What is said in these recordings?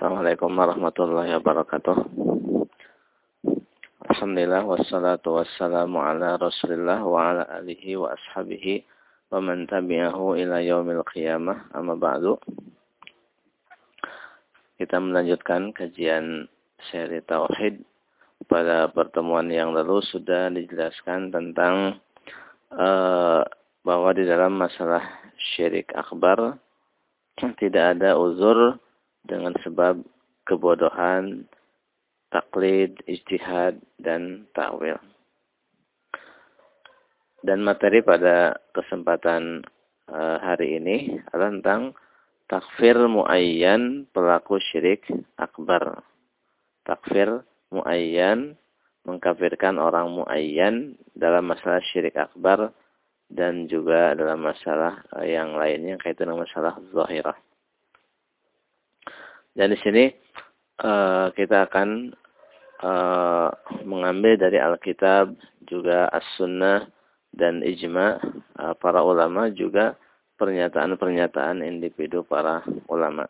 Assalamualaikum warahmatullahi wabarakatuh. Alhamdulillah wassalatu wassalamu ala Rasulillah wa ala alihi wa ashabihi wa man tabi'ahu ila yaumil qiyamah. Amma ba'du. Kita melanjutkan kajian seri tauhid. Pada pertemuan yang lalu sudah dijelaskan tentang uh, bahwa di dalam masalah syirik akbar tidak ada uzur dengan sebab kebodohan, taklid, ijtihad, dan ta'wil. Dan materi pada kesempatan uh, hari ini adalah tentang takfir muayyan pelaku syirik akbar. Takfir muayyan mengkafirkan orang muayyan dalam masalah syirik akbar dan juga dalam masalah uh, yang lainnya kaitan dengan masalah zahirah. Dan di sini uh, kita akan uh, mengambil dari Alkitab juga As-Sunnah dan ijma uh, para ulama juga pernyataan-pernyataan individu para ulama.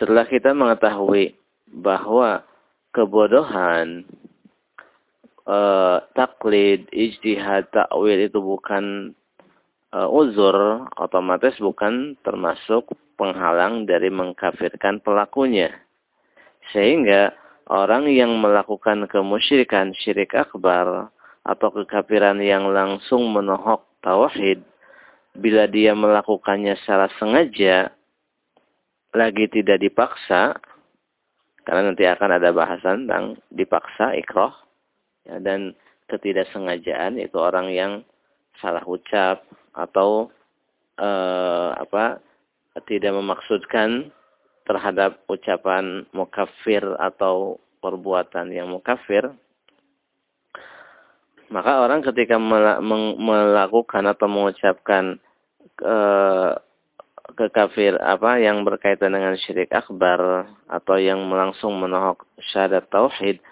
Setelah kita mengetahui bahwa kebodohan uh, taklid, ijtihad, takwil itu bukan uh, uzur, otomatis bukan termasuk penghalang dari mengkafirkan pelakunya. Sehingga orang yang melakukan kemusyrikan syirik akbar atau kekafiran yang langsung menohok tauhid bila dia melakukannya secara sengaja lagi tidak dipaksa karena nanti akan ada bahasan tentang dipaksa ikroh ya, dan ketidaksengajaan itu orang yang salah ucap atau eh, apa tidak memaksudkan terhadap ucapan mukafir atau perbuatan yang mukafir, maka orang ketika melakukan atau mengucapkan ke, kekafir apa yang berkaitan dengan syirik akbar atau yang langsung menohok syahadat tauhid,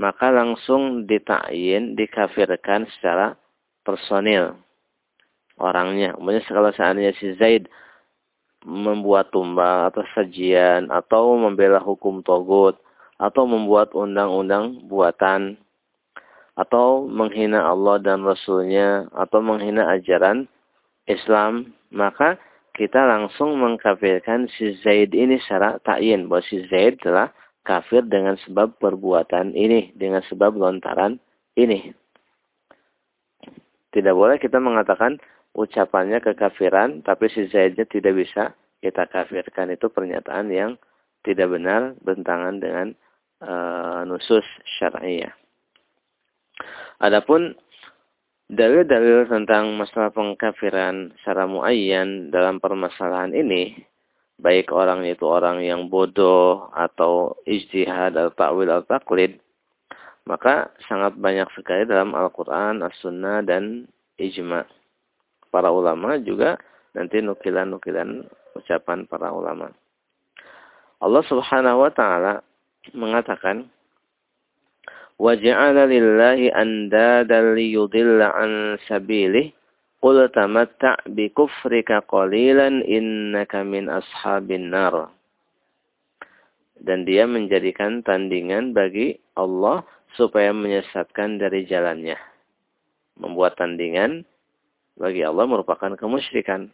maka langsung ditakyin, dikafirkan secara personil orangnya. Umpamanya kalau seandainya si Zaid membuat tumbal atau sajian atau membela hukum togut atau membuat undang-undang buatan atau menghina Allah dan Rasulnya atau menghina ajaran Islam maka kita langsung mengkafirkan si Zaid ini secara ta'yin bahwa si Zaid telah kafir dengan sebab perbuatan ini dengan sebab lontaran ini. Tidak boleh kita mengatakan ucapannya kekafiran, tapi si Zaidnya tidak bisa kita kafirkan. Itu pernyataan yang tidak benar bentangan dengan uh, nusus syariah. Adapun dalil-dalil tentang masalah pengkafiran secara muayyan dalam permasalahan ini, baik orang itu orang yang bodoh atau ijtihad atau ta'wil atau taklid, maka sangat banyak sekali dalam Al-Quran, As-Sunnah, dan Ijma' para ulama juga nanti nukilan-nukilan ucapan para ulama. Allah Subhanahu wa taala mengatakan wa ja'ala lillahi andadan liyudilla an sabilih. Qul tamatta' bi kufrika qalilan innaka min ashabin nar. Dan dia menjadikan tandingan bagi Allah supaya menyesatkan dari jalannya. Membuat tandingan bagi Allah merupakan kemusyrikan.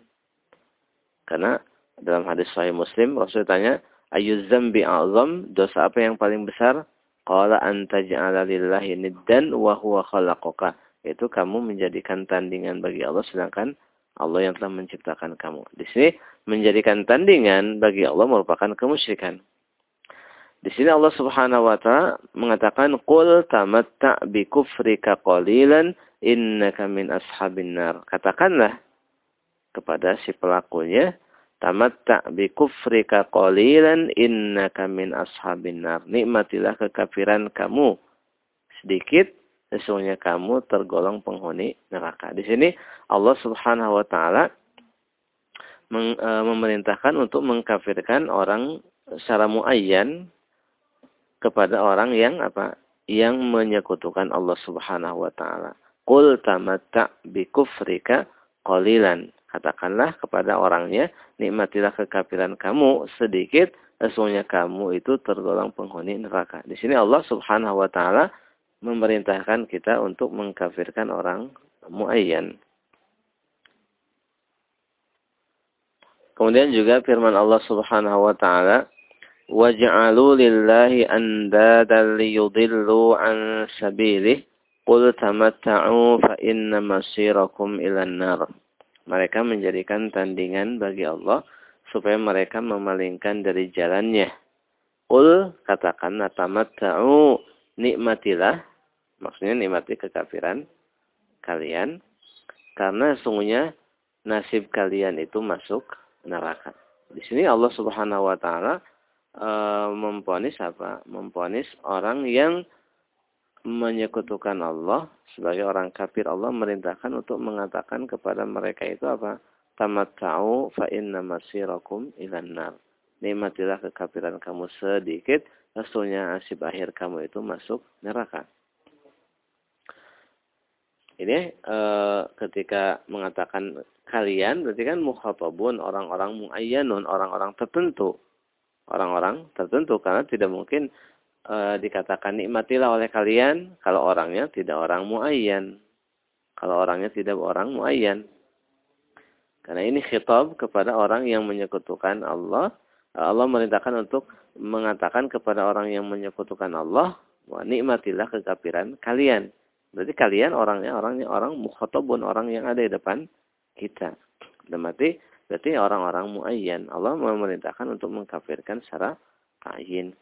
Karena dalam hadis Sahih Muslim Rasul tanya, "Ayu dzambi a'zam?" Dosa apa yang paling besar? Qala anta ja'ala lillahi niddan wa huwa khalaqaka. Itu kamu menjadikan tandingan bagi Allah sedangkan Allah yang telah menciptakan kamu. Di sini menjadikan tandingan bagi Allah merupakan kemusyrikan. Di sini Allah Subhanahu wa taala mengatakan qul tamatta bi kufrika qalilan innaka min ashabin nar. Katakanlah kepada si pelakunya tamatta bi kufrika qalilan innaka min ashabin nar. Nikmatilah kekafiran kamu sedikit sesungguhnya kamu tergolong penghuni neraka. Di sini Allah Subhanahu wa taala e, memerintahkan untuk mengkafirkan orang secara muayyan kepada orang yang apa? Yang menyekutukan Allah Subhanahu wa taala. Qul tamatta bi kufrika qalilan. Katakanlah kepada orangnya, nikmatilah kekafiran kamu sedikit, sesungguhnya kamu itu tergolong penghuni neraka. Di sini Allah Subhanahu wa taala memerintahkan kita untuk mengkafirkan orang muayyan. Kemudian juga firman Allah Subhanahu wa taala, "Waj'alu lillahi andadan liyudillu an sabilih." Qul tamatta'u fa inna masirakum ilan nar. Mereka menjadikan tandingan bagi Allah supaya mereka memalingkan dari jalannya. Qul katakan tamatta'u nikmatilah maksudnya nikmati kekafiran kalian karena sungguhnya nasib kalian itu masuk neraka. Di sini Allah Subhanahu wa taala e, memponis apa? Memponis orang yang menyekutukan Allah sebagai orang kafir Allah merintahkan untuk mengatakan kepada mereka itu apa? Tamatta'u fa inna masirakum ilan nar. Nikmatilah kekafiran kamu sedikit sesungguhnya nasib akhir kamu itu masuk neraka. Ini e, ketika mengatakan kalian berarti kan mukhatabun orang-orang muayyanun orang-orang tertentu. Orang-orang tertentu karena tidak mungkin e, dikatakan nikmatilah oleh kalian kalau orangnya tidak orang muayyan. Kalau orangnya tidak orang muayyan. Karena ini khitab kepada orang yang menyekutukan Allah. Allah merintahkan untuk mengatakan kepada orang yang menyekutukan Allah, wa nikmatilah kekafiran kalian. Berarti kalian orangnya orangnya orang mukhatabun, orang yang ada di depan kita. Berarti berarti orang-orang muayyan. Allah memerintahkan untuk mengkafirkan secara kain.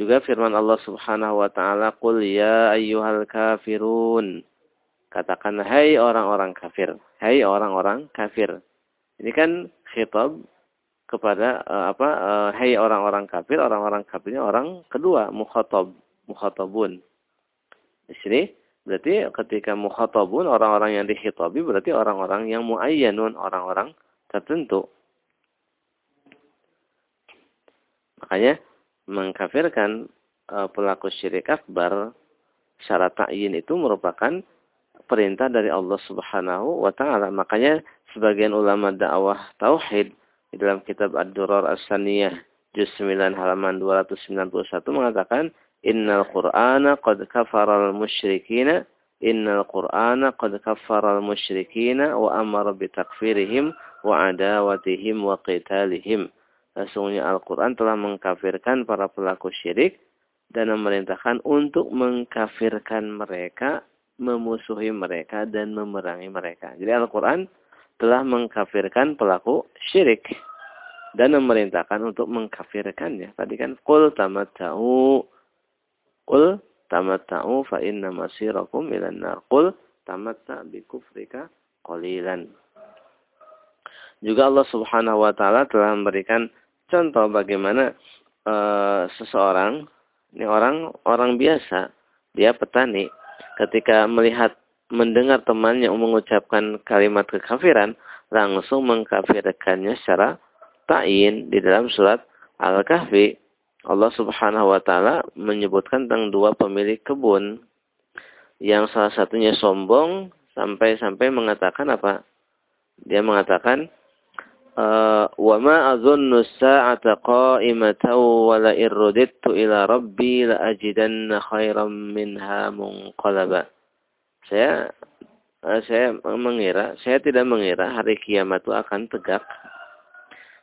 Juga firman Allah Subhanahu wa taala, "Qul ya ayyuhal kafirun." Katakan hai orang-orang kafir. Hai orang-orang kafir. Ini kan khitab kepada uh, apa uh, hai orang-orang kafir, orang-orang kafirnya orang kedua, mukhatab, mukhatabun. Di sini berarti ketika mukhatabun orang-orang yang dikhitabi berarti orang-orang yang muayyanun, orang-orang tertentu. Makanya mengkafirkan uh, pelaku syirik akbar syarat ta'yin itu merupakan perintah dari Allah Subhanahu wa taala. Makanya sebagian ulama dakwah tauhid di dalam kitab Ad-Durar As-Saniyah juz 9 halaman 291 mengatakan innal qur'ana qad kafara al-musyrikina innal qur'ana qad kafara al-musyrikina wa amara bi takfirihim wa adawatihim wa qitalihim Sesungguhnya Al-Quran telah mengkafirkan para pelaku syirik dan memerintahkan untuk mengkafirkan mereka, memusuhi mereka, dan memerangi mereka. Jadi Al-Quran telah mengkafirkan pelaku syirik dan memerintahkan untuk mengkafirkannya. Tadi kan qul tamatta'u qul tamatta'u fa inna masirakum ilan nar. Qul tamatta' bi kufrika qalilan. Juga Allah Subhanahu wa taala telah memberikan contoh bagaimana e, seseorang ini orang orang biasa, dia petani ketika melihat mendengar temannya mengucapkan kalimat kekafiran, langsung mengkafirkannya secara ta'in di dalam surat Al-Kahfi. Allah Subhanahu wa taala menyebutkan tentang dua pemilik kebun yang salah satunya sombong sampai-sampai mengatakan apa? Dia mengatakan wa ma azunnu as-sa'ata qa'imatan wa la irradtu ila rabbi la ajidanna khairan minha munqalaba. Saya saya mengira, saya tidak mengira hari kiamat itu akan tegak.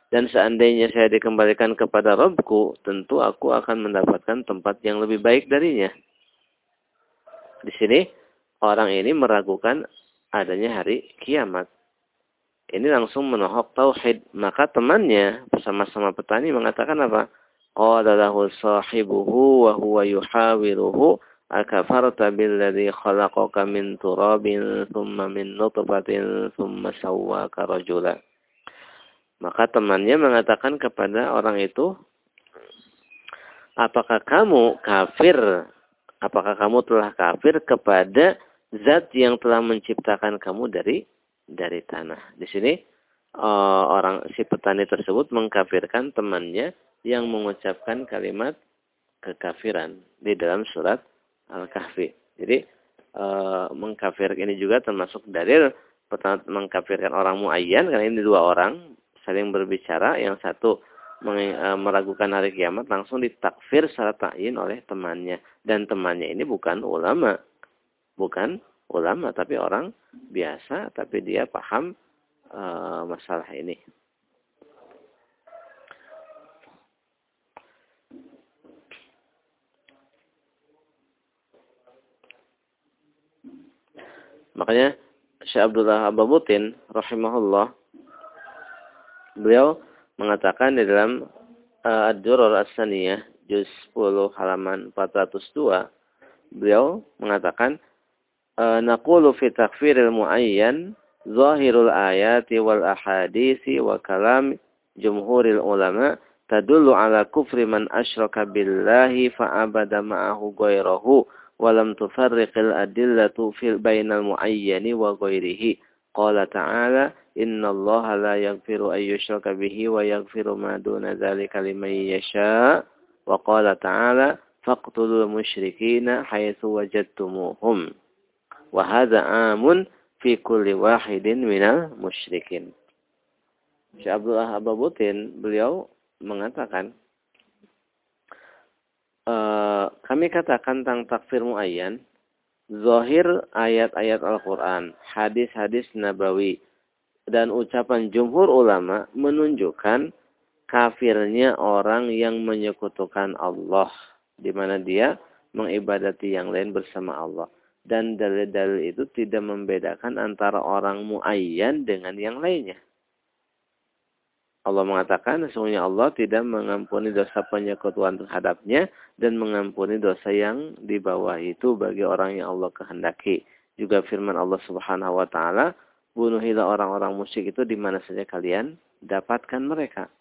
Dan seandainya saya dikembalikan kepada Rabbku, tentu aku akan mendapatkan tempat yang lebih baik darinya. Di sini orang ini meragukan adanya hari kiamat ini langsung menohok tauhid. Maka temannya bersama-sama petani mengatakan apa? Qala lahu sahibuhu wa huwa yuhawiruhu akafarta billadhi khalaqaka min turabin thumma min nutfatin thumma sawwaka rajula. Maka temannya mengatakan kepada orang itu, apakah kamu kafir? Apakah kamu telah kafir kepada zat yang telah menciptakan kamu dari dari tanah. Di sini uh, orang si petani tersebut mengkafirkan temannya yang mengucapkan kalimat kekafiran di dalam surat Al-Kahfi. Jadi uh, mengkafir ini juga termasuk dalil mengkafirkan orang muayyan karena ini dua orang saling berbicara yang satu e, meragukan hari kiamat langsung ditakfir secara ta'yin oleh temannya dan temannya ini bukan ulama bukan ulama tapi orang biasa tapi dia paham uh, masalah ini. Makanya Syekh Abdullah Ababutin rahimahullah beliau mengatakan di dalam uh, Ad-Durur As-Saniyah juz 10 halaman 402 beliau mengatakan آه، نقول في تكفير المعين ظاهر الآيات والأحاديث وكلام جمهور العلماء تدل على كفر من أشرك بالله فعبد معه غيره ولم تفرق الأدلة في بين المعين وغيره. قال تعالى إن الله لا يغفر أن يشرك به ويغفر ما دون ذلك لمن يشاء. وقال تعالى فاقتلوا المشركين حيث وجدتموهم. wahada amun fi kulli wahidin minal musyrikin. Syekh Abdullah Ababutin beliau mengatakan e, kami katakan tentang takfir muayyan zahir ayat-ayat Al-Qur'an, hadis-hadis nabawi dan ucapan jumhur ulama menunjukkan kafirnya orang yang menyekutukan Allah di mana dia mengibadati yang lain bersama Allah. Dan dalil-dalil itu tidak membedakan antara orang muayyan dengan yang lainnya. Allah mengatakan sesungguhnya Allah tidak mengampuni dosa penyekutuan terhadapnya dan mengampuni dosa yang di bawah itu bagi orang yang Allah kehendaki. Juga firman Allah Subhanahu wa taala, bunuhilah orang-orang musyrik itu di mana saja kalian dapatkan mereka.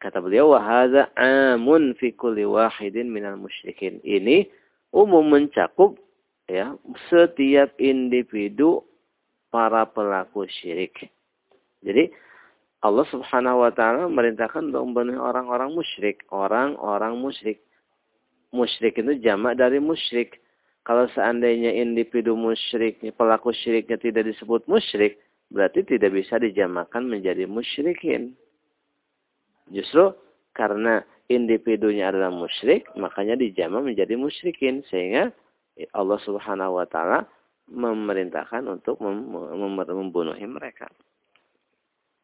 Kata beliau, "Wa amun fi kulli wahidin minal musyrikin." Ini umum mencakup ya setiap individu para pelaku syirik. Jadi Allah Subhanahu wa taala memerintahkan untuk membunuh orang-orang musyrik, orang-orang musyrik. Musyrik itu jamak dari musyrik. Kalau seandainya individu musyrik, pelaku syiriknya tidak disebut musyrik, berarti tidak bisa dijamakan menjadi musyrikin. Justru karena individunya adalah musyrik, makanya dijama menjadi musyrikin. Sehingga Allah subhanahu wa ta'ala memerintahkan untuk mem membunuh mereka.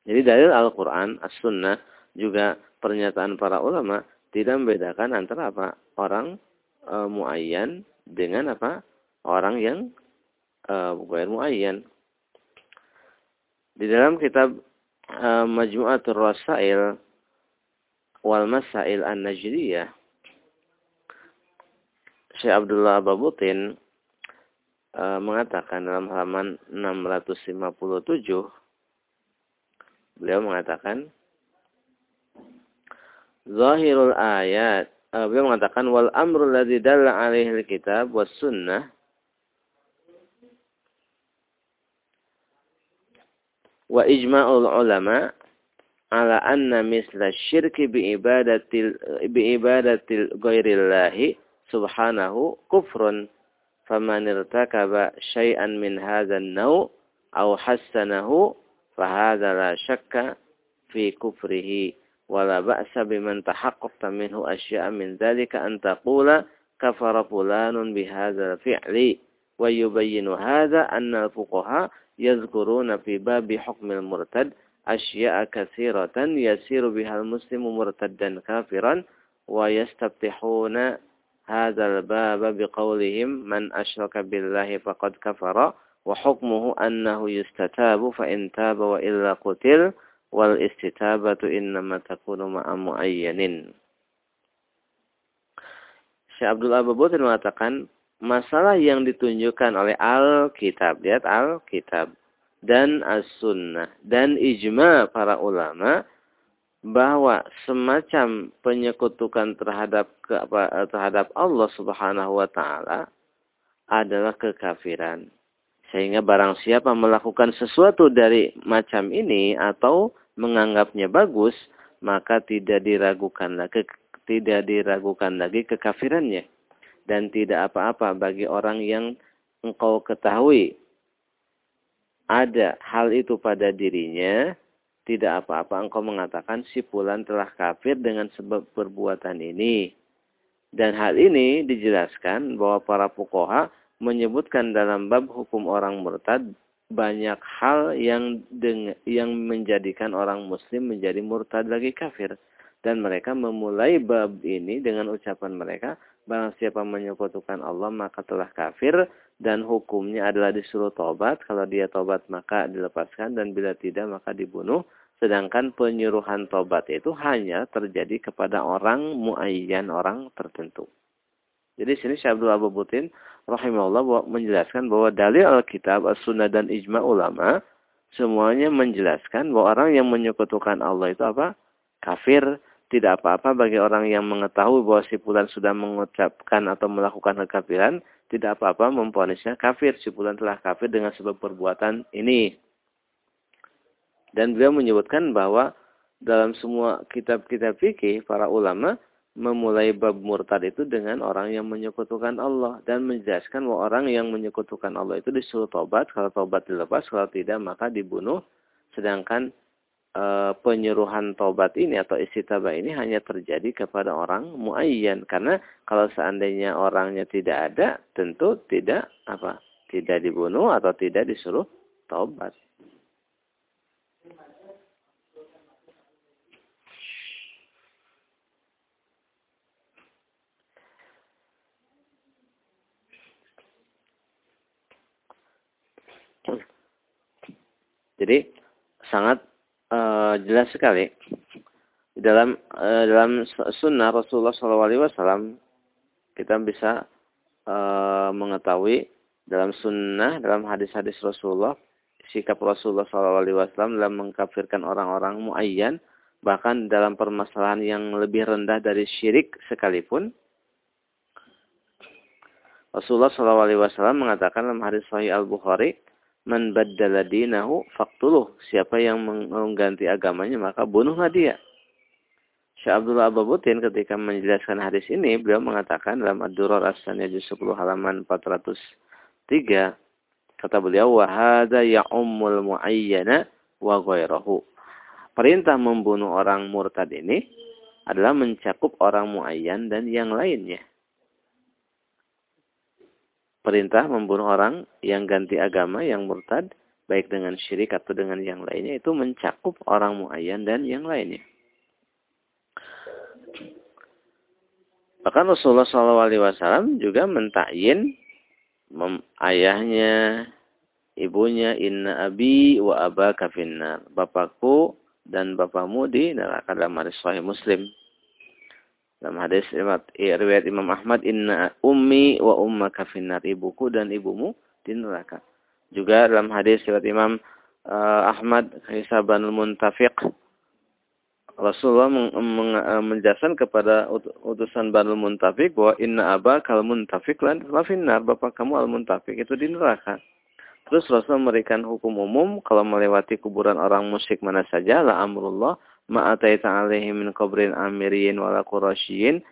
Jadi dalil Al-Quran, As-Sunnah, juga pernyataan para ulama tidak membedakan antara apa orang e, muayyan dengan apa orang yang e, bukan muayyan. Di dalam kitab e, Majmu'atul Rasail wal Masail An-Najdiyah Syekh Abdullah Babutin e, mengatakan dalam halaman 657 Beliau mengatakan Zahirul ayat uh, beliau mengatakan wal amru alladhi dalla alaihi alkitab was sunnah. Wa ijma'ul ulama ala anna misla syirki bi ibadatil bi ibadatil ghairillahi subhanahu kufrun faman irtakaba syai'an min hadzal naw aw hassanahu فهذا لا شك في كفره ولا بأس بمن تحققت منه أشياء من ذلك أن تقول كفر فلان بهذا الفعل. ويبين هذا أن الفقهاء يذكرون في باب حكم المرتد أشياء كثيرة يسير بها المسلم مرتدا كافرا ويستفتحون hadzal baba biqaulihim man asyraka billahi faqad kafara wa hukmuhu annahu yustatabu fa in taba wa illa qutil wal istitabatu. Syekh Abdul Ababutin mengatakan masalah yang ditunjukkan oleh Alkitab, lihat Alkitab dan As-Sunnah dan ijma para ulama bahwa semacam penyekutukan terhadap terhadap Allah Subhanahu wa taala adalah kekafiran. Sehingga barang siapa melakukan sesuatu dari macam ini atau menganggapnya bagus, maka tidak diragukan lagi tidak diragukan lagi kekafirannya dan tidak apa-apa bagi orang yang engkau ketahui ada hal itu pada dirinya, tidak apa-apa engkau mengatakan si pulan telah kafir dengan sebab perbuatan ini. Dan hal ini dijelaskan bahwa para fukoha menyebutkan dalam bab hukum orang murtad banyak hal yang deng yang menjadikan orang muslim menjadi murtad lagi kafir. Dan mereka memulai bab ini dengan ucapan mereka, barang siapa menyekutukan Allah maka telah kafir dan hukumnya adalah disuruh tobat. Kalau dia tobat maka dilepaskan dan bila tidak maka dibunuh. Sedangkan penyuruhan tobat itu hanya terjadi kepada orang muayyan, orang tertentu. Jadi sini Syekh Abdul Abu Butin rahimahullah menjelaskan bahwa dalil Alkitab, As-Sunnah dan ijma ulama semuanya menjelaskan bahwa orang yang menyekutukan Allah itu apa? Kafir. Tidak apa-apa bagi orang yang mengetahui bahwa si fulan sudah mengucapkan atau melakukan kekafiran tidak apa-apa memponisnya kafir. Si bulan telah kafir dengan sebab perbuatan ini. Dan beliau menyebutkan bahwa dalam semua kitab-kitab fikih para ulama memulai bab murtad itu dengan orang yang menyekutukan Allah dan menjelaskan bahwa orang yang menyekutukan Allah itu disuruh tobat, kalau tobat dilepas, kalau tidak maka dibunuh. Sedangkan e, penyuruhan tobat ini atau istitaba ini hanya terjadi kepada orang muayyan karena kalau seandainya orangnya tidak ada tentu tidak apa tidak dibunuh atau tidak disuruh tobat. Jadi sangat uh, jelas sekali. Dalam uh, dalam sunnah Rasulullah SAW kita bisa uh, mengetahui dalam sunnah dalam hadis-hadis Rasulullah sikap Rasulullah SAW dalam mengkafirkan orang-orang muayyan bahkan dalam permasalahan yang lebih rendah dari syirik sekalipun. Rasulullah SAW mengatakan dalam hadis Sahih Al Bukhari Man baddala dinahu faktuluh. Siapa yang mengganti agamanya maka bunuhlah dia. Syekh Abdullah Ababutin ketika menjelaskan hadis ini, beliau mengatakan dalam Ad-Durar As-Saniyah 10 halaman 403, kata beliau, وَهَذَا يَعُمُّ الْمُعَيَّنَ وَغَيْرَهُ Perintah membunuh orang murtad ini adalah mencakup orang muayyan dan yang lainnya perintah membunuh orang yang ganti agama, yang murtad, baik dengan syirik atau dengan yang lainnya, itu mencakup orang muayyan dan yang lainnya. Bahkan Rasulullah SAW juga mentakyin ayahnya, ibunya, inna abi wa aba kafinnar. Bapakku dan bapakmu di neraka dalam hadis sahih Muslim. Dalam hadis riwayat Imam Ahmad, Inna ummi wa ummaka finnar. Ibuku dan ibumu di neraka. Juga dalam hadis riwayat Imam uh, Ahmad, Hisabanul Muntafiq. Rasulullah uh, menjelaskan kepada utusan Banul Muntafiq bahwa inna aba kal muntafiq lan finnar. Bapak kamu al muntafiq itu di neraka. Terus Rasul memberikan hukum umum kalau melewati kuburan orang musyrik mana saja la amrullah ma ataita alaihi min qabrin amiriyin wala qurasyiyin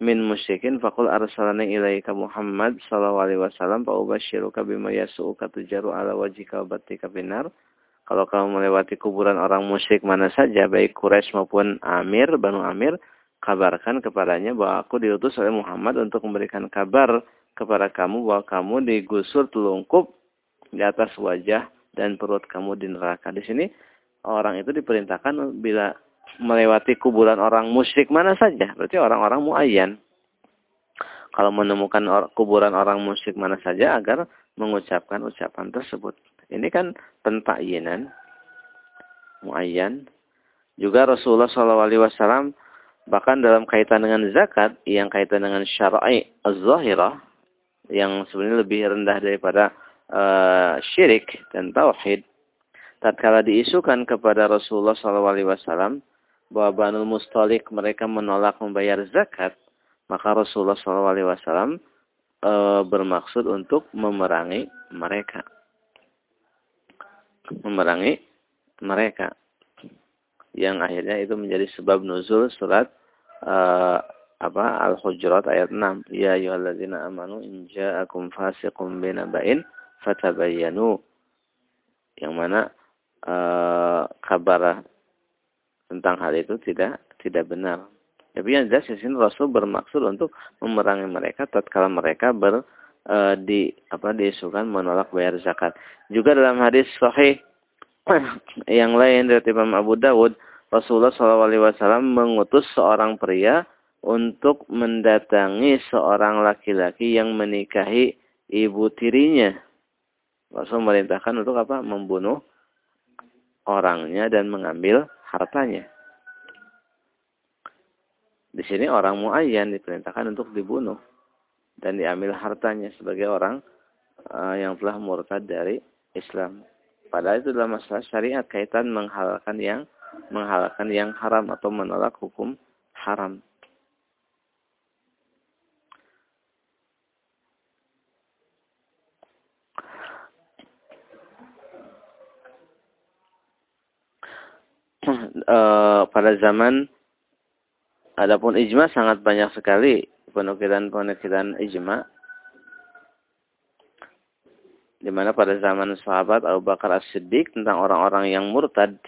min musyrikin faqul arsalani ilaika Muhammad sallallahu alaihi wasallam fa ubasyiruka bima yasu'uka tujaru ala wajhika wa batika binar kalau kamu melewati kuburan orang musyrik mana saja baik Quraisy maupun Amir Banu Amir kabarkan kepadanya bahwa aku diutus oleh Muhammad untuk memberikan kabar kepada kamu bahwa kamu digusur telungkup di atas wajah dan perut kamu di neraka. Di sini orang itu diperintahkan bila melewati kuburan orang musyrik mana saja. Berarti orang-orang muayyan. Kalau menemukan or kuburan orang musyrik mana saja agar mengucapkan ucapan tersebut. Ini kan pentakyinan muayyan. Juga Rasulullah SAW bahkan dalam kaitan dengan zakat yang kaitan dengan syar'i az-zahirah yang sebenarnya lebih rendah daripada uh, syirik dan tauhid tatkala diisukan kepada Rasulullah SAW bahwa Banul Mustalik mereka menolak membayar zakat, maka Rasulullah SAW e, bermaksud untuk memerangi mereka. Memerangi mereka. Yang akhirnya itu menjadi sebab nuzul surat e, apa Al-Hujurat ayat 6. Ya ayyuhalladzina amanu in ja'akum fasiqun binaba'in fatabayyanu yang mana e, kabar tentang hal itu tidak tidak benar. Tapi yang jelas di sini Rasul bermaksud untuk memerangi mereka tatkala mereka ber e, di apa diisukan menolak bayar zakat. Juga dalam hadis sahih yang lain dari Imam Abu Dawud, Rasulullah SAW mengutus seorang pria untuk mendatangi seorang laki-laki yang menikahi ibu tirinya. Rasul merintahkan untuk apa? Membunuh orangnya dan mengambil hartanya. Di sini orang muayyan diperintahkan untuk dibunuh dan diambil hartanya sebagai orang uh, yang telah murtad dari Islam. Padahal itu adalah masalah syariat kaitan menghalalkan yang menghalalkan yang haram atau menolak hukum haram. Uh, pada zaman adapun ijma sangat banyak sekali penukilan-penukilan ijma di mana pada zaman sahabat Abu Bakar As-Siddiq tentang orang-orang yang murtad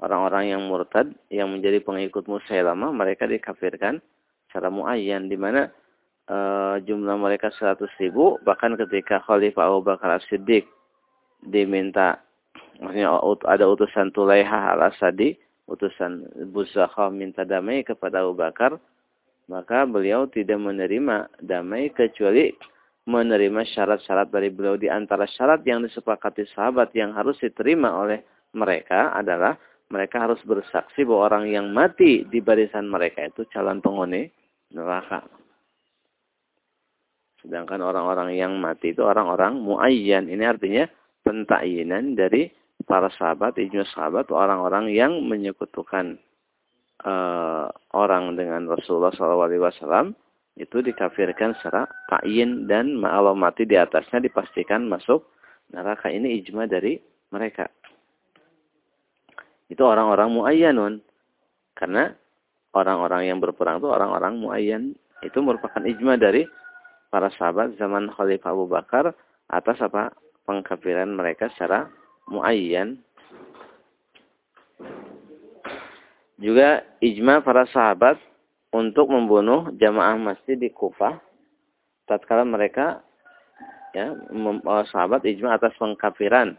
orang-orang yang murtad yang menjadi pengikut Musailamah mereka dikafirkan secara muayyan di mana uh, jumlah mereka 100 ribu bahkan ketika Khalifah Abu Bakar As-Siddiq diminta maksudnya ada utusan Tulaiha al-Asadi, utusan Buzakha minta damai kepada Abu Bakar, maka beliau tidak menerima damai kecuali menerima syarat-syarat dari beliau di antara syarat yang disepakati sahabat yang harus diterima oleh mereka adalah mereka harus bersaksi bahwa orang yang mati di barisan mereka itu calon penghuni neraka. Sedangkan orang-orang yang mati itu orang-orang muayyan. Ini artinya pentayinan dari para sahabat, ijma sahabat, orang-orang yang menyekutukan uh, orang dengan Rasulullah SAW itu dikafirkan secara ta'yin dan ma'alau mati di atasnya dipastikan masuk neraka. Ini ijma dari mereka. Itu orang-orang muayyanun. Karena orang-orang yang berperang itu orang-orang muayyan. Itu merupakan ijma dari para sahabat zaman Khalifah Abu Bakar atas apa pengkafiran mereka secara muayyan. Juga ijma para sahabat untuk membunuh jamaah masjid di Kufah. Tatkala mereka ya oh, sahabat ijma atas pengkafiran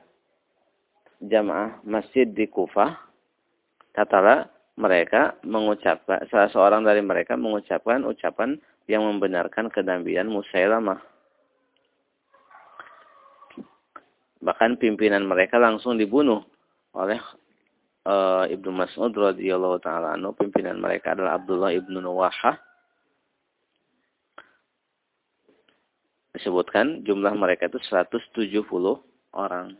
jamaah masjid di Kufah tatkala mereka mengucapkan salah seorang dari mereka mengucapkan ucapan yang membenarkan kenabian Musailamah Bahkan pimpinan mereka langsung dibunuh oleh uh, Ibnu Mas'ud radhiyallahu taala anhu. Pimpinan mereka adalah Abdullah ibnu Nuwahah. Disebutkan jumlah mereka itu 170 orang.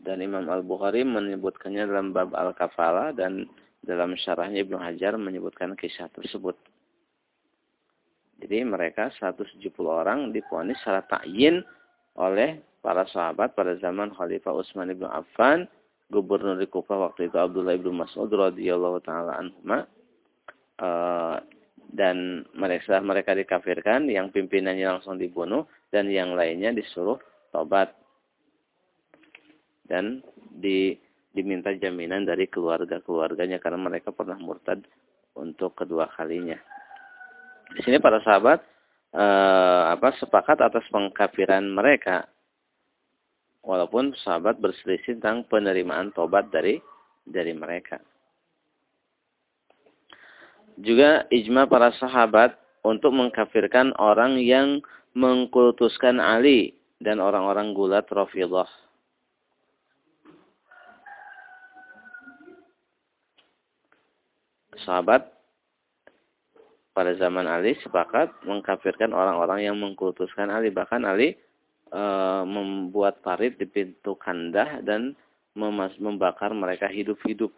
Dan Imam Al-Bukhari menyebutkannya dalam bab Al-Kafala dan dalam syarahnya Ibnu Hajar menyebutkan kisah tersebut. Jadi mereka 170 orang diponis secara takyin oleh para sahabat pada zaman Khalifah Utsman bin Affan, gubernur di Kufah waktu itu Abdullah bin Mas'ud radhiyallahu taala anhuma. Uh, dan mereka mereka dikafirkan, yang pimpinannya langsung dibunuh dan yang lainnya disuruh tobat dan di, diminta jaminan dari keluarga-keluarganya karena mereka pernah murtad untuk kedua kalinya. Di sini para sahabat eh, apa sepakat atas pengkafiran mereka walaupun sahabat berselisih tentang penerimaan tobat dari dari mereka. Juga ijma para sahabat untuk mengkafirkan orang yang mengkultuskan Ali dan orang-orang gulat Rafidah. Sahabat pada zaman Ali sepakat mengkafirkan orang-orang yang mengkultuskan Ali. Bahkan Ali e, membuat parit di pintu kandah dan memas membakar mereka hidup-hidup.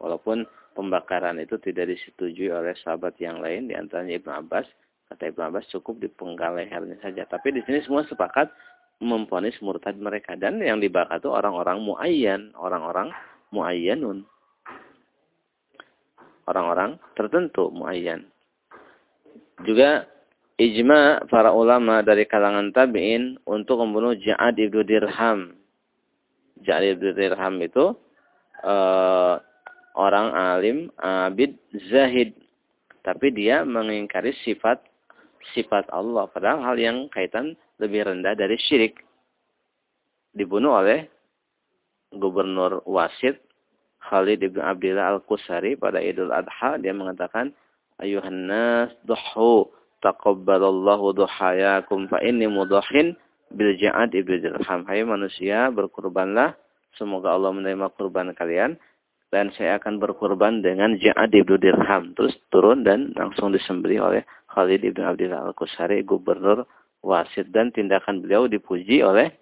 Walaupun pembakaran itu tidak disetujui oleh sahabat yang lain, di antaranya Ibnu Abbas. Kata Ibnu Abbas cukup dipenggal lehernya saja. Tapi di sini semua sepakat memponis murtad mereka. Dan yang dibakar itu orang-orang muayyan, orang-orang muayyanun. Orang-orang tertentu muayyan. Juga ijma para ulama dari kalangan tabi'in untuk membunuh Ja'ad ibnu Dirham. Ja'ad ibn Dirham itu uh, orang alim, abid, zahid. Tapi dia mengingkari sifat sifat Allah. Padahal hal yang kaitan lebih rendah dari syirik. Dibunuh oleh gubernur wasit Khalid ibn Abdullah al-Qusari pada Idul Adha. Dia mengatakan, Ayuhan nas duhu taqabbalallahu duhayakum fa inni mudahin bil ja'ad ibn dirham. Hai manusia, berkurbanlah. Semoga Allah menerima kurban kalian. Dan saya akan berkurban dengan Ja'ad ibn dirham. Terus turun dan langsung disembelih oleh Khalid ibn Abdullah al-Qusari, gubernur wasit. Dan tindakan beliau dipuji oleh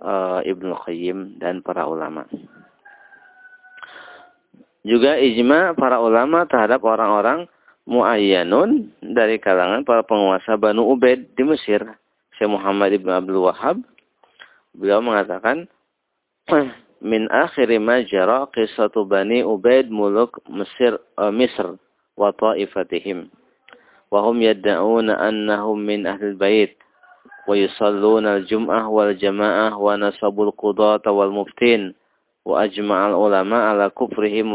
uh, Ibnu Qayyim dan para ulama. Juga ijma para ulama terhadap orang-orang muayyanun dari kalangan para penguasa Banu Ubaid di Mesir. Syekh Muhammad ibn Abdul Wahab beliau mengatakan min akhiri ma jara qissatu Bani Ubaid muluk Mesir uh, Misr wa ta'ifatihim wa hum yad'una annahum min ahli bait wal jama'ah wa nasabul qudata wal muftin wa ajma'al ulama ala kufrihim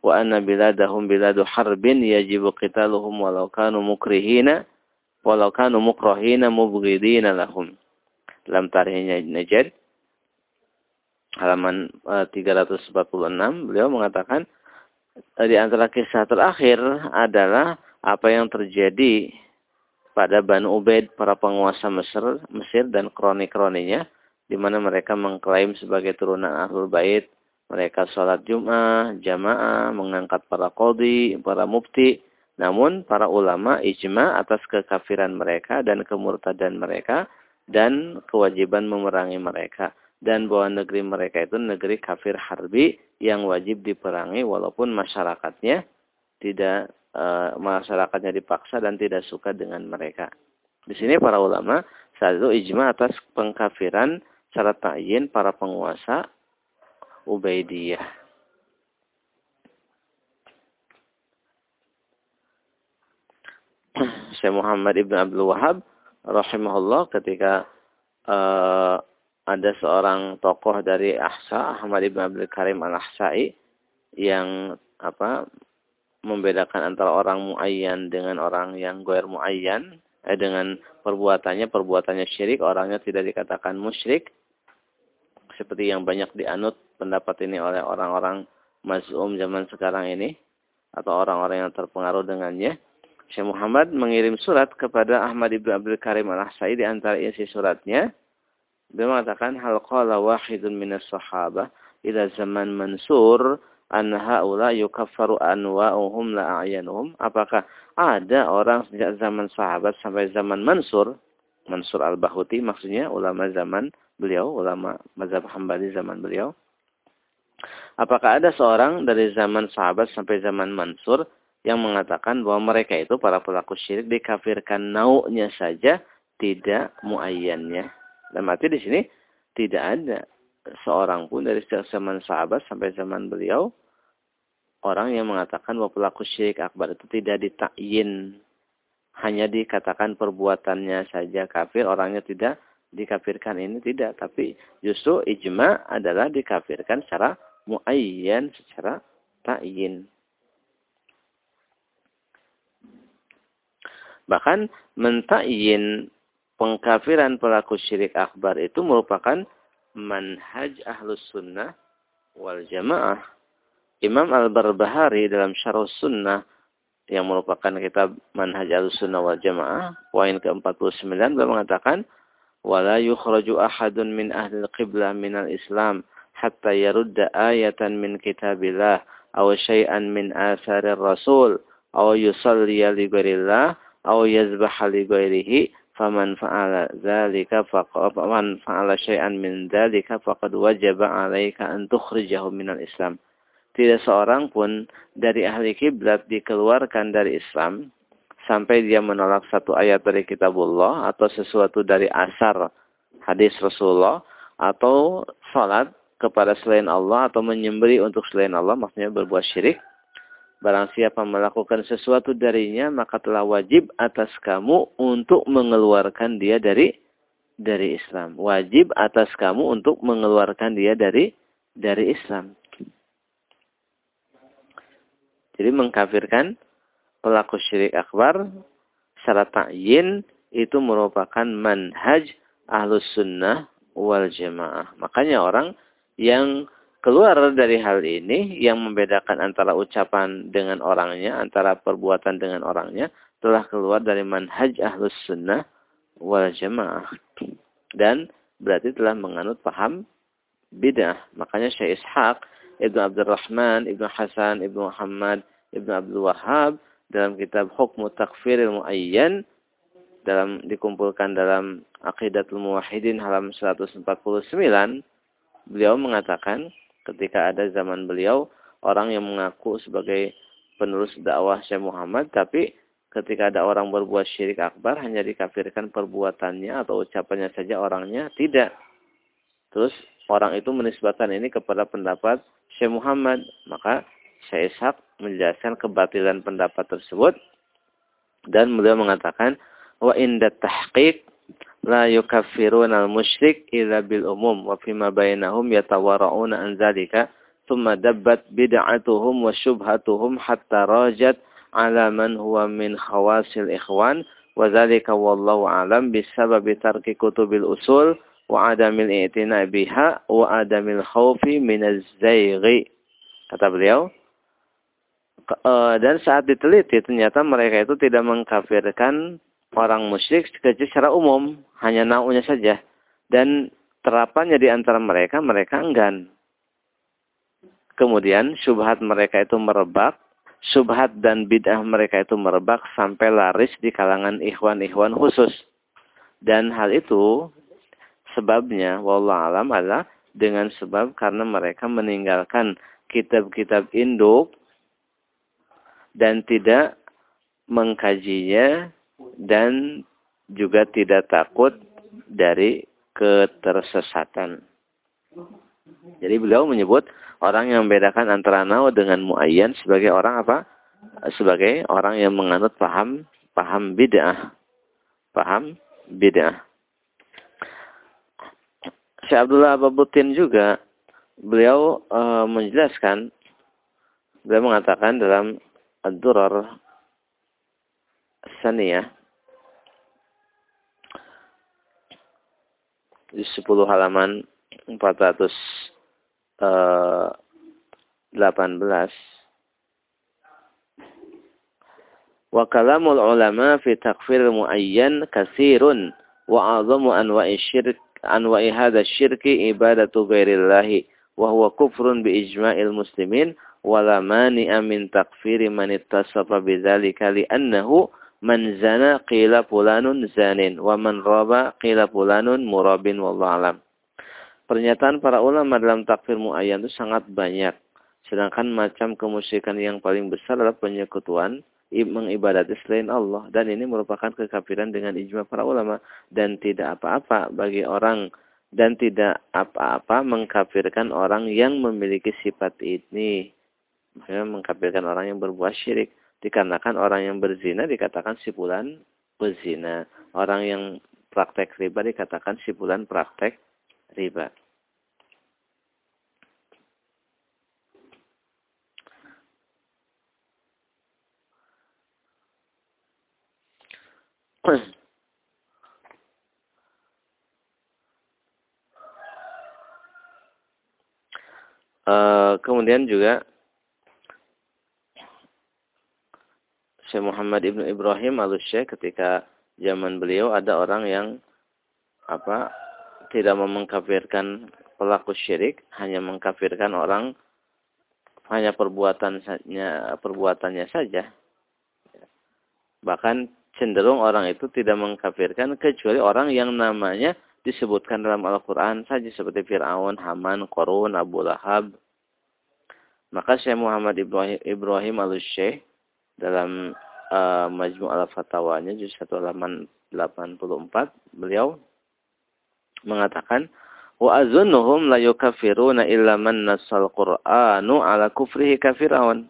wa anna biladahum biladu harbin yajibu qitaluhum walau kanu mukrihina walau kanu mukrahina mubghidina lahum. Dalam tarikhnya Najd halaman uh, eh, 346 beliau mengatakan uh, di antara kisah terakhir adalah apa yang terjadi pada Banu Ubaid para penguasa Mesir Mesir dan kroni-kroninya di mana mereka mengklaim sebagai turunan Ahlul Bait mereka sholat Jum'ah, jamaah, mengangkat para kodi, para mufti, namun para ulama ijma atas kekafiran mereka dan kemurtadan mereka dan kewajiban memerangi mereka. Dan bahwa negeri mereka itu negeri kafir harbi yang wajib diperangi walaupun masyarakatnya tidak e, masyarakatnya dipaksa dan tidak suka dengan mereka. Di sini para ulama saat itu ijma atas pengkafiran cara ta'yin para penguasa Ubaidiyah. Syekh Muhammad Ibn Abdul Wahab rahimahullah ketika uh, ada seorang tokoh dari Ahsa Ahmad Ibn Abdul Karim Al-Ahsa'i yang apa membedakan antara orang muayyan dengan orang yang goer muayyan eh, dengan perbuatannya perbuatannya syirik orangnya tidak dikatakan musyrik seperti yang banyak dianut pendapat ini oleh orang-orang mazum zaman sekarang ini atau orang-orang yang terpengaruh dengannya Syekh Muhammad mengirim surat kepada Ahmad ibn Abdul Karim al-Ahsai di antara isi suratnya. Dia mengatakan hal qala wahidun minas sahabah ila zaman mansur an haula yukaffaru anwa'uhum la a'yanuhum. Apakah ada orang sejak zaman sahabat sampai zaman Mansur, Mansur al-Bahuti maksudnya ulama zaman beliau, ulama mazhab Hambali zaman beliau. Apakah ada seorang dari zaman sahabat sampai zaman Mansur yang mengatakan bahwa mereka itu para pelaku syirik dikafirkan nau'nya saja, tidak muayyannya. Dan mati di sini tidak ada seorang pun dari zaman sahabat sampai zaman beliau orang yang mengatakan bahwa pelaku syirik akbar itu tidak ditakyin hanya dikatakan perbuatannya saja kafir orangnya tidak dikafirkan ini tidak tapi justru ijma adalah dikafirkan secara muayyan secara takyin Bahkan mentayin pengkafiran pelaku syirik akbar itu merupakan manhaj ahlus sunnah wal jamaah. Imam Al-Barbahari dalam syarah sunnah yang merupakan kitab manhaj ahlus sunnah wal jamaah, poin ke-49 beliau mengatakan, wala yukhraju ahadun min ahli qiblah minal islam hatta yarudda ayatan min kitabillah aw syai'an min atharir rasul aw yusalli li ghairillah au yazbaha li ghairihi faman fa'ala dzalika faqad man fa'ala syai'an min dzalika faqad wajaba 'alaika an tukhrijahu minal Islam. Tidak seorang pun dari ahli kiblat dikeluarkan dari Islam sampai dia menolak satu ayat dari kitabullah atau sesuatu dari asar hadis Rasulullah atau salat kepada selain Allah atau menyembeli untuk selain Allah maksudnya berbuat syirik Barang siapa melakukan sesuatu darinya, maka telah wajib atas kamu untuk mengeluarkan dia dari dari Islam. Wajib atas kamu untuk mengeluarkan dia dari dari Islam. Jadi mengkafirkan pelaku syirik akbar secara ta'yin itu merupakan manhaj ahlus sunnah wal jamaah. Makanya orang yang keluar dari hal ini yang membedakan antara ucapan dengan orangnya, antara perbuatan dengan orangnya, telah keluar dari manhaj ahlus sunnah wal jamaah. Dan berarti telah menganut paham bid'ah. Makanya Syekh Ishaq, Ibnu Abdurrahman, Ibnu Hasan, Ibnu Muhammad, Ibnu Abdul Wahab dalam kitab Hukmu Takfiril Muayyan dalam dikumpulkan dalam Aqidatul Muwahhidin halaman 149 beliau mengatakan ketika ada zaman beliau orang yang mengaku sebagai penerus dakwah Syekh Muhammad tapi ketika ada orang berbuat syirik akbar hanya dikafirkan perbuatannya atau ucapannya saja orangnya tidak. Terus orang itu menisbatkan ini kepada pendapat Syekh Muhammad. Maka Syekh Ishaq menjelaskan kebatilan pendapat tersebut. Dan beliau mengatakan wa inda tahqiq la yukaffiruna al-musyrik illa bil umum wa fima bainahum yatawara'una an zalika thumma dabbat bid'atuhum wa syubhatuhum hatta rajat ala man huwa min khawasil ikhwan wa zalika wallahu alam bisababi tarki kutubil usul wa adamil i'tina biha wa adamil khawfi min az-zayghi kata beliau Eh, dan saat diteliti ternyata mereka itu tidak mengkafirkan orang musyrik secara umum, hanya naunya saja. Dan terapannya di antara mereka, mereka enggan. Kemudian syubhat mereka itu merebak, syubhat dan bid'ah mereka itu merebak sampai laris di kalangan ikhwan-ikhwan khusus. Dan hal itu sebabnya, wallah alam adalah dengan sebab karena mereka meninggalkan kitab-kitab induk dan tidak mengkajinya dan juga tidak takut dari ketersesatan. Jadi beliau menyebut orang yang membedakan antara nau dengan muayyan sebagai orang apa? Sebagai orang yang menganut paham paham bid'ah. Paham bid'ah. Syekh Abdullah Ababutin juga beliau e, menjelaskan beliau mengatakan dalam Ad-Durar Saniyah di 10 halaman 418 wa kalamul ulama fi takfir muayyan katsirun wa 'azamu anwa'i syirk anwa'i hadha syirki ibadatu ghairillahi wa huwa kufrun bi ijma'il muslimin wala mani'a min takfiri man ittasafa bidzalika li'annahu man zana qila fulanun zanin wa man raba qila fulanun murabin wallahu alam. Pernyataan para ulama dalam takfir muayyan itu sangat banyak. Sedangkan macam kemusyrikan yang paling besar adalah penyekutuan mengibadati selain Allah dan ini merupakan kekafiran dengan ijma para ulama dan tidak apa-apa bagi orang dan tidak apa-apa mengkafirkan orang yang memiliki sifat ini Maksudnya mengkafirkan orang yang berbuat syirik. Dikarenakan orang yang berzina dikatakan sipulan berzina. Orang yang praktek riba dikatakan sipulan praktek riba. Uh, kemudian juga Syekh Muhammad Ibnu Ibrahim al-Syekh ketika zaman beliau ada orang yang apa tidak mau mengkafirkan pelaku syirik, hanya mengkafirkan orang hanya perbuatannya perbuatannya saja. Bahkan cenderung orang itu tidak mengkafirkan kecuali orang yang namanya disebutkan dalam Al-Quran saja seperti Fir'aun, Haman, Korun, Abu Lahab. Maka Syekh Muhammad Ibrahim, Ibrahim al-Syekh dalam uh, Majmu' al-Fatawanya juz 1 halaman 84 beliau mengatakan wa azunnuhum la yukaffiruna illa man nasal qur'anu ala kufrihi kafirawan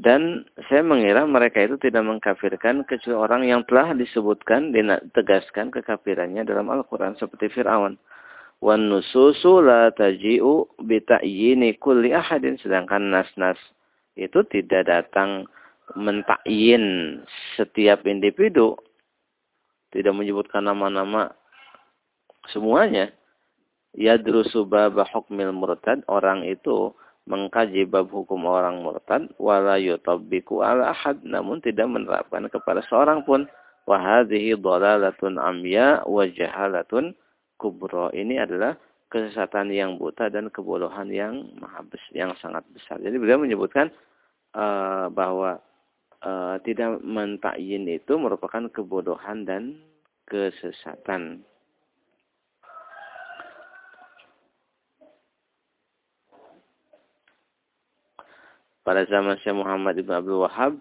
Dan saya mengira mereka itu tidak mengkafirkan kecuali orang yang telah disebutkan, ditegaskan kekafirannya dalam Al-Quran seperti Fir'aun. Wan nususu la taji'u bita'yini kulli ahadin. Sedangkan nas-nas itu tidak datang mentakyin setiap individu. Tidak menyebutkan nama-nama semuanya. Yadrusu baba hukmil murtad. Orang itu mengkaji bab hukum orang murtad wala yutabbiku ala ahad namun tidak menerapkan kepada seorang pun wa hadhihi dhalalatun amya wa jahalatun kubra ini adalah kesesatan yang buta dan kebodohan yang maha yang sangat besar. Jadi beliau menyebutkan uh, bahwa uh, tidak mentakyin itu merupakan kebodohan dan kesesatan. pada zaman Syekh Muhammad Ibn Abdul Wahab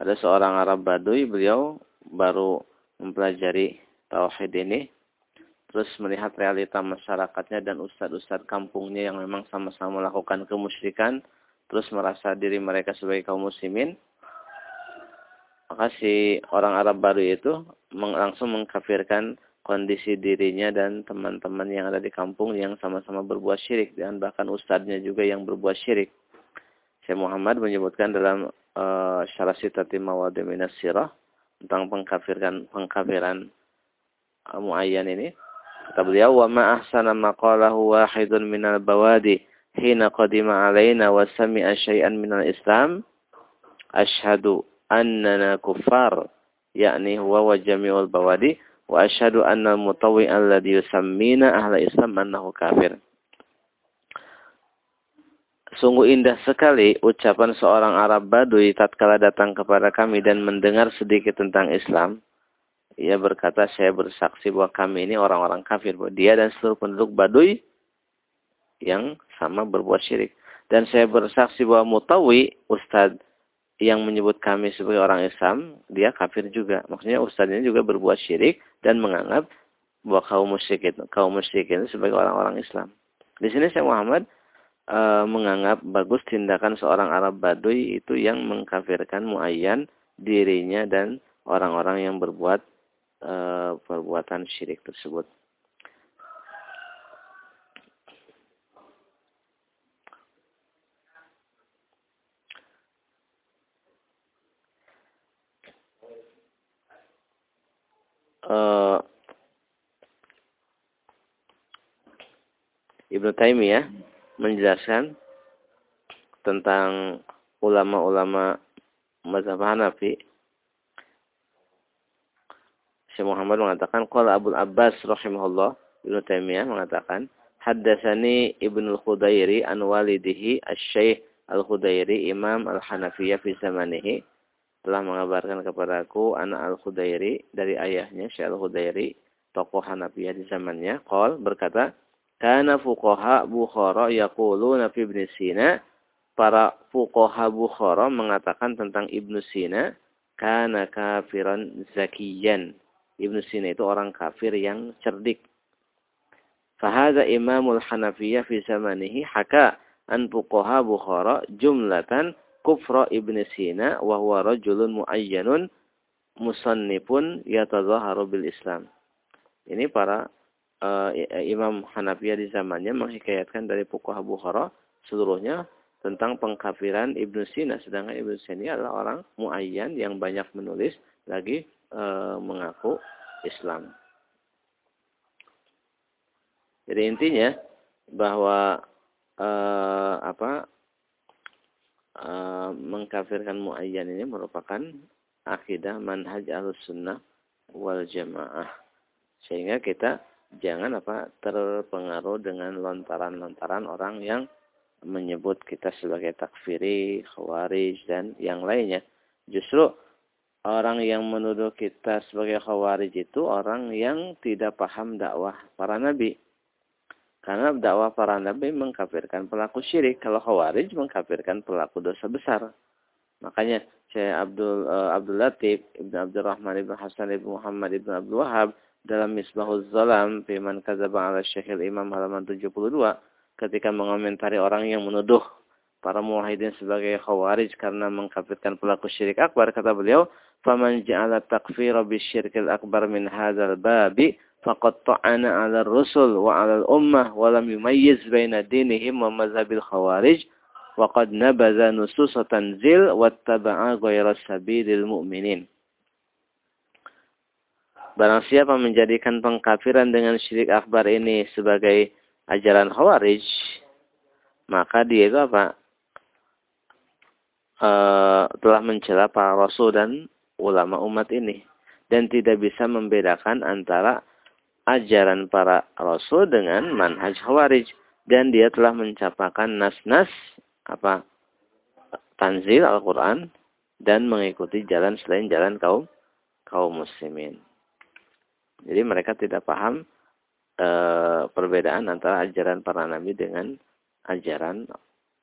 ada seorang Arab Baduy beliau baru mempelajari tauhid ini terus melihat realita masyarakatnya dan ustadz-ustadz kampungnya yang memang sama-sama melakukan kemusyrikan terus merasa diri mereka sebagai kaum muslimin maka si orang Arab baru itu langsung mengkafirkan kondisi dirinya dan teman-teman yang ada di kampung yang sama-sama berbuat syirik dan bahkan ustadznya juga yang berbuat syirik. Syekh Muhammad menyebutkan dalam uh, syarah sitati mawadi minas sirah tentang pengkafiran pengkafiran uh, muayyan ini. Kata beliau, "Wa ma ahsana ma qalahu wahidun minal bawadi hina qadima alaina wa sami'a syai'an minal Islam. Ashhadu annana kuffar." yakni huwa wa jami'ul bawadi wa ashhadu anna al-mutawwi alladhi yusammina ahla Islam annahu kafir. Sungguh indah sekali ucapan seorang Arab Baduy tatkala datang kepada kami dan mendengar sedikit tentang Islam. Ia berkata, saya bersaksi bahwa kami ini orang-orang kafir. Bahwa dia dan seluruh penduduk Baduy yang sama berbuat syirik. Dan saya bersaksi bahwa Mutawi, Ustadz yang menyebut kami sebagai orang Islam, dia kafir juga. Maksudnya Ustadz ini juga berbuat syirik dan menganggap bahwa kaum musyrik kaum musyrik itu sebagai orang-orang Islam. Di sini saya Muhammad e, menganggap bagus tindakan seorang Arab Baduy itu yang mengkafirkan muayyan dirinya dan orang-orang yang berbuat e, perbuatan syirik tersebut. Uh, Ibnu Taimiyah menjelaskan tentang ulama-ulama mazhab Hanafi. Syekh Muhammad mengatakan qala Abu Abbas rahimahullah Ibnu Taimiyah mengatakan haddatsani Ibnu Khudairi an walidihi Asy-Syaikh Al-Khudairi Imam Al-Hanafiyah fi zamanihi telah mengabarkan kepadaku anak Al-Khudairi dari ayahnya Syekh Al-Khudairi tokoh Hanafiyah di zamannya qol berkata Kana fuqaha Bukhara yaquluna fi Ibn Sina. Para fuqaha Bukhara mengatakan tentang Ibnu Sina. Kana kafiran zakiyan. Ibnu Sina itu orang kafir yang cerdik. Fahada imamul Hanafiyah fi zamanihi haka an fuqaha Bukhara jumlatan kufra Ibnu Sina wa huwa rajulun muayyanun musannifun yatazaharu bil Islam. Ini para uh, Imam Hanafiya di zamannya menghikayatkan dari Fuqaha Bukhara seluruhnya tentang pengkafiran Ibnu Sina. Sedangkan Ibnu Sina adalah orang muayyan yang banyak menulis lagi uh, mengaku Islam. Jadi intinya bahwa uh, apa uh, mengkafirkan muayyan ini merupakan akidah manhaj al-sunnah wal jamaah. Sehingga kita jangan apa terpengaruh dengan lontaran-lontaran orang yang menyebut kita sebagai takfiri, khawarij dan yang lainnya. Justru orang yang menuduh kita sebagai khawarij itu orang yang tidak paham dakwah para nabi. Karena dakwah para nabi mengkafirkan pelaku syirik. Kalau khawarij mengkafirkan pelaku dosa besar. Makanya saya Abdul uh, Abdul Latif, Ibn Abdul Rahman, Ibn Hasan, Ibn Muhammad, Ibn Abdul Wahab dalam Misbahul Zalam firman kadzaba ala Syekhil Imam halaman 72 ketika mengomentari orang yang menuduh para muwahhidin sebagai khawarij karena mengkafirkan pelaku syirik akbar kata beliau faman ja'ala takfira bisyirkil akbar min hadzal babi faqad ta'ana 'ala ar-rusul wa 'ala al-ummah wa lam yumayyiz baina dinihim wa mazhabil khawarij wa qad nabaza nusus tanzil wattaba'a ghayra sabilil mu'minin Barang siapa menjadikan pengkafiran dengan syirik akbar ini sebagai ajaran khawarij, maka dia itu apa? E, telah mencela para rasul dan ulama umat ini. Dan tidak bisa membedakan antara ajaran para rasul dengan manhaj khawarij. Dan dia telah mencapakan nas-nas apa tanzil Al-Quran dan mengikuti jalan selain jalan kaum kaum muslimin. Jadi mereka tidak paham e, perbedaan antara ajaran para nabi dengan ajaran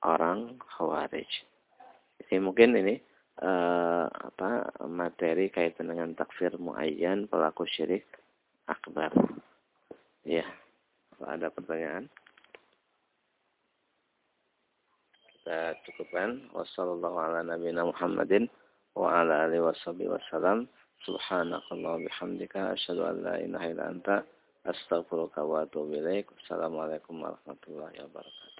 orang khawarij. Jadi mungkin ini e, apa materi kaitan dengan takfir muayyan pelaku syirik akbar. Ya, ada pertanyaan? Kita cukupkan. Wassalamualaikum warahmatullahi wabarakatuh. Subhanakallah bihamdika asyhadu an la ilaha illa anta astaghfiruka wa warahmatullahi wabarakatuh.